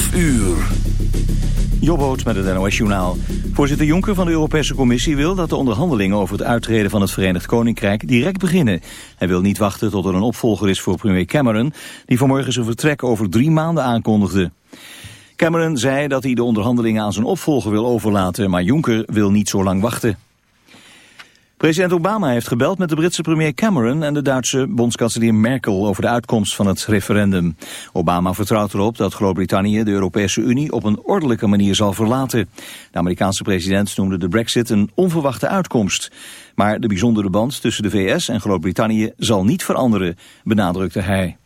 12 uur. Jobboot met het NOS Journaal. Voorzitter Jonker van de Europese Commissie wil dat de onderhandelingen over het uittreden van het Verenigd Koninkrijk direct beginnen. Hij wil niet wachten tot er een opvolger is voor premier Cameron, die vanmorgen zijn vertrek over drie maanden aankondigde. Cameron zei dat hij de onderhandelingen aan zijn opvolger wil overlaten, maar Juncker wil niet zo lang wachten. President Obama heeft gebeld met de Britse premier Cameron en de Duitse bondskanselier Merkel over de uitkomst van het referendum. Obama vertrouwt erop dat Groot-Brittannië de Europese Unie op een ordelijke manier zal verlaten. De Amerikaanse president noemde de brexit een onverwachte uitkomst. Maar de bijzondere band tussen de VS en Groot-Brittannië zal niet veranderen, benadrukte hij.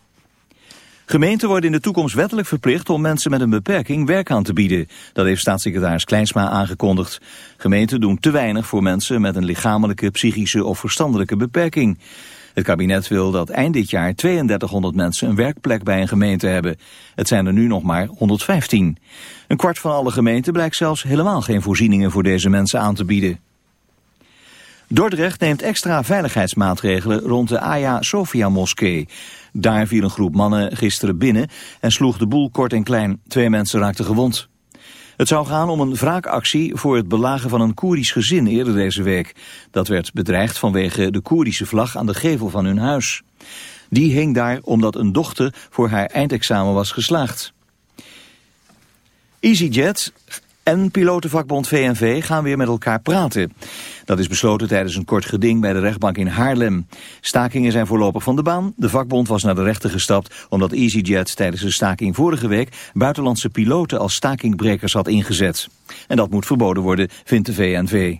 Gemeenten worden in de toekomst wettelijk verplicht om mensen met een beperking werk aan te bieden. Dat heeft staatssecretaris Kleinsma aangekondigd. Gemeenten doen te weinig voor mensen met een lichamelijke, psychische of verstandelijke beperking. Het kabinet wil dat eind dit jaar 3200 mensen een werkplek bij een gemeente hebben. Het zijn er nu nog maar 115. Een kwart van alle gemeenten blijkt zelfs helemaal geen voorzieningen voor deze mensen aan te bieden. Dordrecht neemt extra veiligheidsmaatregelen rond de Aya Sofia moskee. Daar viel een groep mannen gisteren binnen en sloeg de boel kort en klein. Twee mensen raakten gewond. Het zou gaan om een wraakactie voor het belagen van een Koerisch gezin eerder deze week. Dat werd bedreigd vanwege de Koerdische vlag aan de gevel van hun huis. Die hing daar omdat een dochter voor haar eindexamen was geslaagd. EasyJet en pilotenvakbond VNV gaan weer met elkaar praten. Dat is besloten tijdens een kort geding bij de rechtbank in Haarlem. Stakingen zijn voorlopig van de baan. De vakbond was naar de rechter gestapt omdat EasyJet tijdens de staking vorige week buitenlandse piloten als stakingbrekers had ingezet. En dat moet verboden worden, vindt de VNV.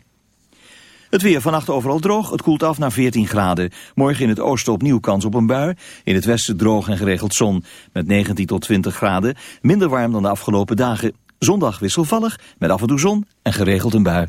Het weer vannacht overal droog, het koelt af naar 14 graden. Morgen in het oosten opnieuw kans op een bui. In het westen droog en geregeld zon. Met 19 tot 20 graden. Minder warm dan de afgelopen dagen. Zondag wisselvallig, met af en toe zon en geregeld een bui.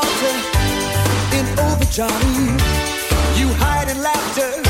Underwater in overdrive. You hide in laughter.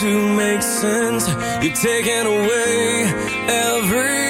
to make sense. You're taking away every